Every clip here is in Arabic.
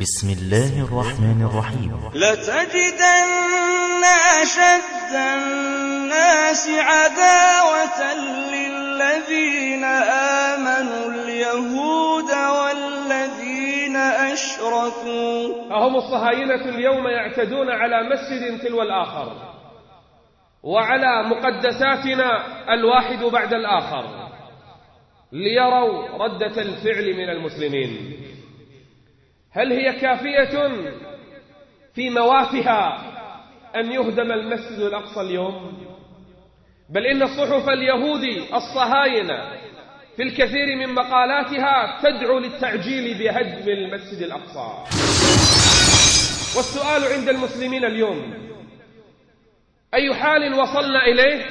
بسم الله الرحمن الرحيم. لتجدن أشد الناس عداوة للذين آمنوا اليهود والذين أشركوا. أهم الصهاينة اليوم يعتدون على مسجد تلو الآخر وعلى مقدساتنا الواحد بعد الآخر ليروا ردة الفعل من المسلمين. هل هي كافية في موافها أن يهدم المسجد الأقصى اليوم؟ بل إن صحف اليهود الصهاينة في الكثير من مقالاتها تدعو للتعجيل بهدم المسجد الأقصى. والسؤال عند المسلمين اليوم أي حال وصلنا إليه؟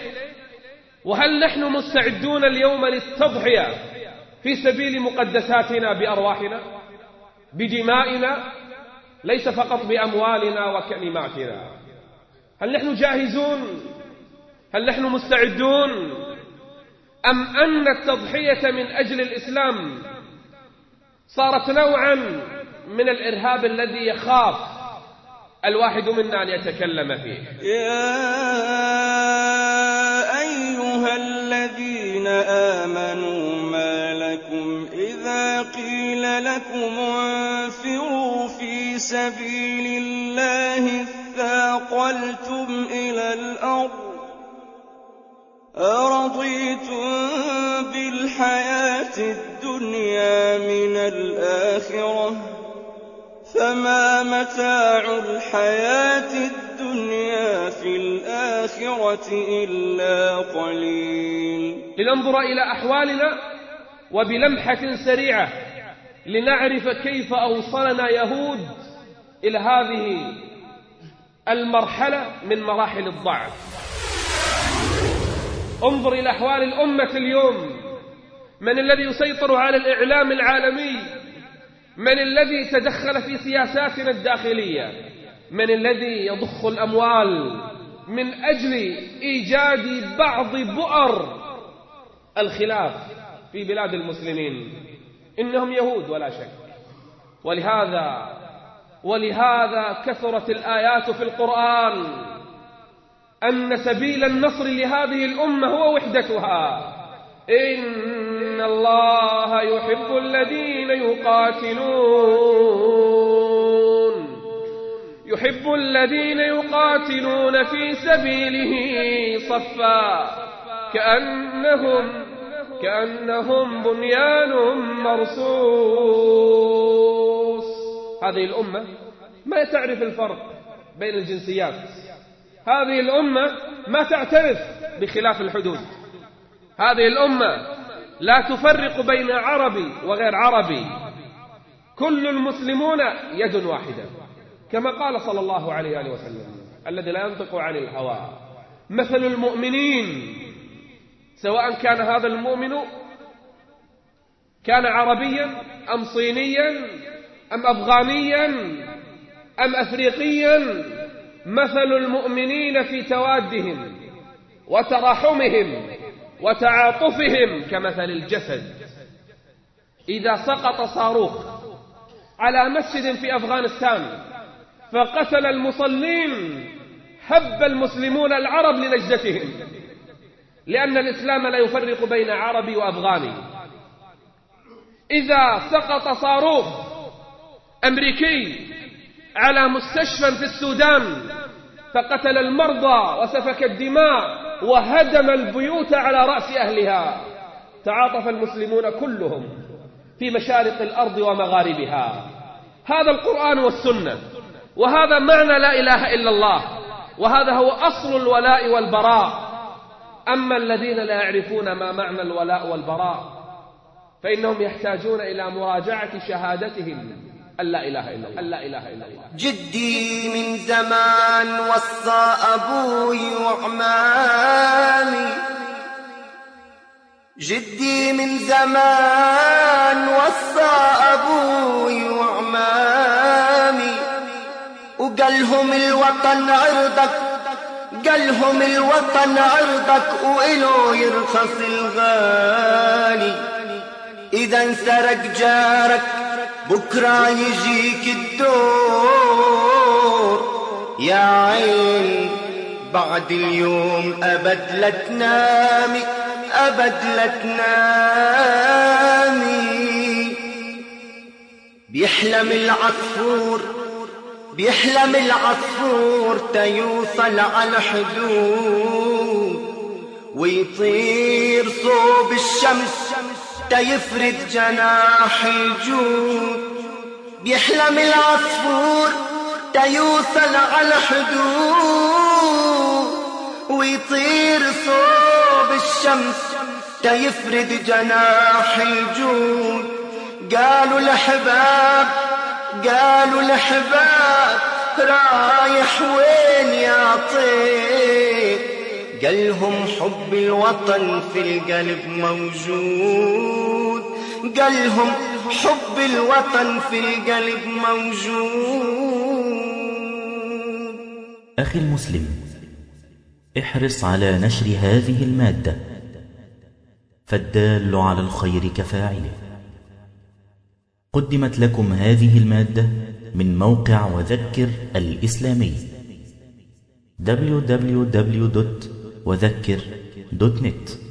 وهل نحن مستعدون اليوم للتضحية في سبيل مقدساتنا بأرواحنا؟ بدمائنا ليس فقط بأموالنا وكلماتنا. هل نحن جاهزون؟ هل نحن مستعدون؟ أم أن التضحية من أجل الإسلام صارت نوعا من الإرهاب الذي يخاف الواحد منا أن يتكلم فيه؟ يا أيها الذين آمنوا لكم انفروا في سبيل الله اثاقلتم إلى الأرض أرضيتم بالحياة الدنيا من الآخرة فما متاع الحياة الدنيا في الآخرة إلا قليل. لننظر إلى أحوالنا وبلمحة سريعة. لنعرف كيف أوصلنا يهود إلى هذه المرحلة من مراحل الضعف. انظر إلى أحوال الأمة اليوم. من الذي يسيطر على الإعلام العالمي؟ من الذي تدخل في سياساتنا الداخلية؟ من الذي يضخ الأموال من أجل إيجاد بعض بؤر الخلاف في بلاد المسلمين؟ إنهم يهود ولا شك. ولهذا ولهذا كثرت الآيات في القرآن. أن سبيل النصر لهذه الأمة هو وحدتها. إن الله يحب الذين يقاتلون. يحب الذين يقاتلون في سبيله صفا. كأنهم كأنهم بنيان مرصوص. هذه الأمة ما تعرف الفرق بين الجنسيات. هذه الأمة ما تعترف بخلاف الحدود. هذه الأمة لا تفرق بين عربي وغير عربي. كل المسلمون يد واحدة كما قال صلى الله عليه وآله وسلم الذي لا ينطق عن الهوى. مثل المؤمنين سواء كان هذا المؤمن كان عربيا أم صينيا أم أفغانيا أم أفريقيا مثل المؤمنين في توادهم وتراحمهم وتعاطفهم كمثل الجسد. إذا سقط صاروخ على مسجد في أفغانستان فقتل المصلين هب المسلمون العرب لنجدتهم لأن الإسلام لا يفرق بين عربي وأفغاني. إذا سقط صاروخ أمريكي على مستشفى في السودان فقتل المرضى وسفك الدماء وهدم البيوت على رأس أهلها تعاطف المسلمون كلهم في مشارق الأرض ومغاربها. هذا القرآن والسنة وهذا معنى لا إله إلا الله وهذا هو أصل الولاء والبراء. أما الذين لا يعرفون ما معنى الولاء والبراء فإنهم يحتاجون إلى مراجعة شهادتهم. أن لا إله إلا الله. إله إلا الله. جدي من زمان وصى أبوي وعمامي. جدي من زمان وصى أبوي وعمامي. وقالهم الوطن عرضك قالهم الوطن عرضك وإله يرخص الغالي. إذا انسرق جارك بكرة يجيك الدور. يا عين بعد اليوم أبد لا تنامي أبد لا تنامي. بيحلم العصفور بيحلم العصفور تيوصل على الحدود ويطير صوب الشمس تيفرد جناح الجود. بيحلم العصفور تيوصل على الحدود ويطير صوب الشمس تيفرد جناح الجود. قالوا الأحباب قالوا الأحباب رايح وين يا طير قالهم حب الوطن في القلب موجود. قالهم حب الوطن في القلب موجود. أخي المسلم احرص على نشر هذه المادة. فالدال على الخير كفاعله. قدمت لكم هذه المادة من موقع وذكر الإسلامي. www.وذكر.net